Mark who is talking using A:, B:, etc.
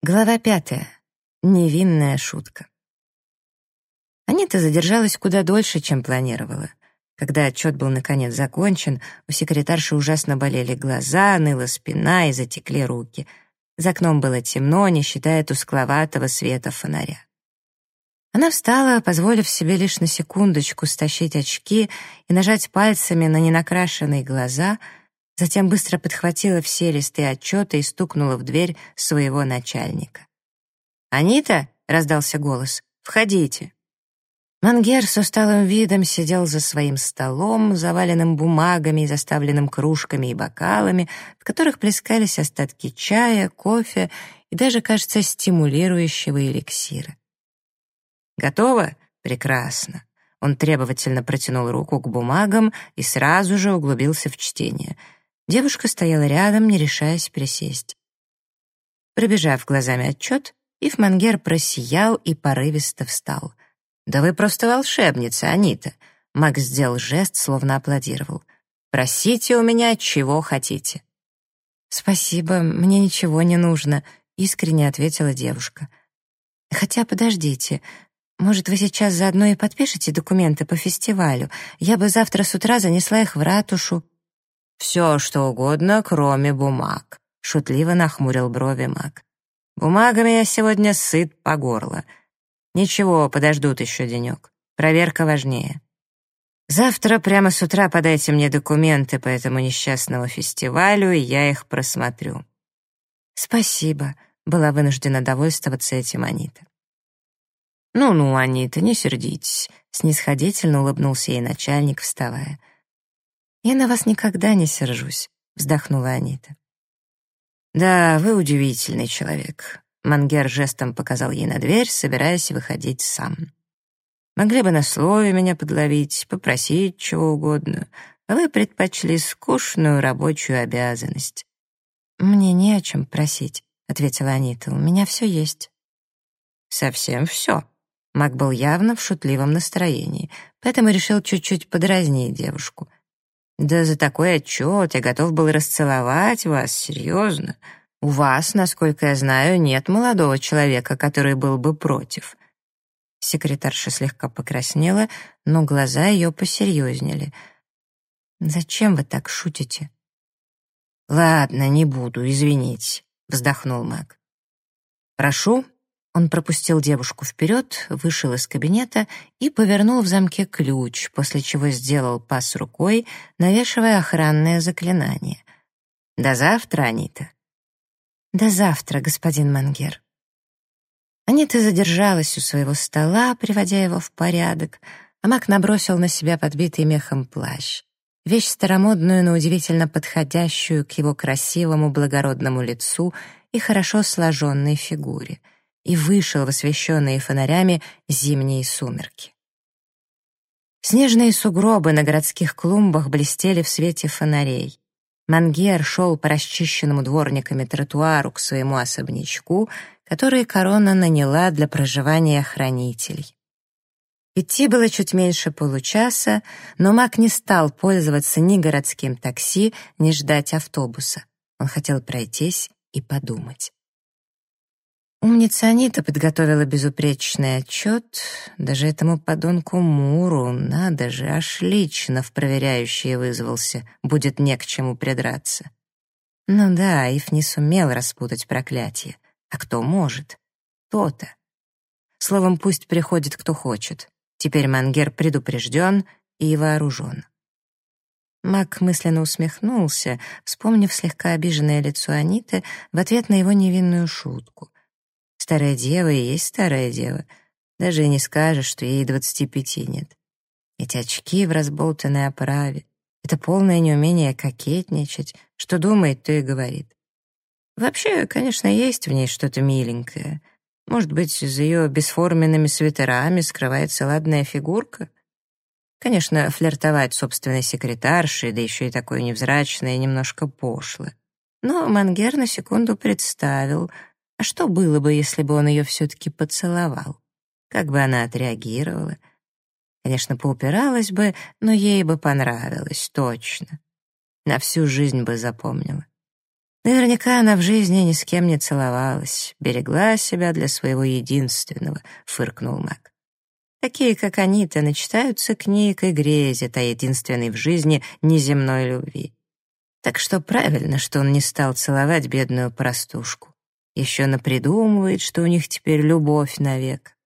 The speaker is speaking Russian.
A: Глава пятая. Невинная шутка. Анита задержалась куда дольше, чем планировала. Когда отчет был наконец закончен, у секретарши ужасно болели глаза, ныла спина и затекли руки. За окном было темно, не считая тускловатого света фонаря. Она встала, позволив себе лишь на секундочку стащить очки и нажать пальцами на ненакрашенные глаза — Затем быстро подхватила все листы отчета и стукнула в дверь своего начальника. «Анита?» — раздался голос. «Входите». Мангер с усталым видом сидел за своим столом, заваленным бумагами и заставленным кружками и бокалами, в которых плескались остатки чая, кофе и даже, кажется, стимулирующего эликсира. «Готово? Прекрасно». Он требовательно протянул руку к бумагам и сразу же углубился в чтение — Девушка стояла рядом, не решаясь присесть. Пробежав глазами отчет, Ифмангер просиял и порывисто встал. «Да вы просто волшебница, Анита!» Макс сделал жест, словно аплодировал. «Просите у меня, чего хотите». «Спасибо, мне ничего не нужно», — искренне ответила девушка. «Хотя подождите, может, вы сейчас заодно и подпишете документы по фестивалю? Я бы завтра с утра занесла их в ратушу».
B: «Все, что угодно, кроме бумаг», — шутливо нахмурил брови маг. «Бумагами я сегодня сыт по горло. Ничего, подождут еще денек. Проверка важнее. Завтра прямо с утра подайте мне документы по этому несчастному фестивалю, и я их просмотрю».
A: «Спасибо», — была вынуждена довольствоваться этим Анита.
B: «Ну-ну, Анита, не сердитесь», — снисходительно улыбнулся ей начальник, вставая.
A: «Я на вас никогда не сержусь», — вздохнула Анита.
B: «Да, вы удивительный человек», — Мангер жестом показал ей на дверь, собираясь выходить сам. «Могли бы на слове меня подловить, попросить чего угодно, а вы предпочли скучную рабочую обязанность».
A: «Мне не о чем просить», — ответила Анита. «У меня все есть».
B: «Совсем все». Мак был явно в шутливом настроении, поэтому решил чуть-чуть подразнить девушку — да за такой отчет я готов был расцеловать вас, серьезно. У вас, насколько я знаю, нет молодого человека, который был бы против».
A: Секретарша слегка покраснела, но глаза ее посерьезнели. «Зачем вы так шутите?»
B: «Ладно, не буду, извините», — вздохнул Мак. «Прошу, он пропустил девушку вперед, вышел из кабинета и повернул в замке ключ, после чего сделал пас рукой, навешивая охранное заклинание. «До завтра, Анита».
A: «До завтра, господин Мангер». Анита задержалась у своего стола, приводя его в порядок, а Мак набросил на себя подбитый мехом плащ. Вещь старомодную, но удивительно подходящую к его красивому благородному лицу и хорошо сложенной фигуре — и вышел в освещенные фонарями зимние сумерки. Снежные сугробы на городских клумбах блестели в свете фонарей. Мангер шел по расчищенному дворниками тротуару к своему особнячку, который корона наняла для проживания хранителей. Идти было чуть меньше получаса, но Мак не стал пользоваться ни городским такси, ни ждать автобуса. Он хотел пройтись и подумать. Умница Анита подготовила безупречный отчет. Даже этому подонку Муру, надо же, аж лично в проверяющие вызвался. Будет не к чему придраться. Ну да, Ив не сумел распутать проклятие. А кто может? То-то. Словом, пусть приходит кто хочет. Теперь Мангер предупрежден и вооружен. Мак мысленно усмехнулся, вспомнив слегка обиженное лицо Аниты в ответ на его невинную шутку — Старая дева и есть старая дева. Даже и не скажешь, что ей двадцати пяти нет. Эти очки в разболтанной оправе. Это полное неумение кокетничать. Что думает, то и говорит. Вообще, конечно, есть в ней что-то миленькое. Может быть, за ее бесформенными свитерами скрывается ладная фигурка? Конечно, флиртовать собственной секретаршей, да еще и такой невзрачной, немножко пошло. Но Мангер на секунду представил — а что было бы, если бы он ее все-таки поцеловал? Как бы она отреагировала? Конечно, поупиралась бы, но ей бы понравилось, точно. На всю жизнь бы запомнила. Наверняка она в жизни ни с кем не целовалась, берегла себя для своего единственного, фыркнул Мак. Такие, как они-то, начитаются книг и грезят о единственной в жизни неземной любви. Так что правильно, что он не стал целовать бедную простушку. Еще напридумывает, что у них теперь любовь навек.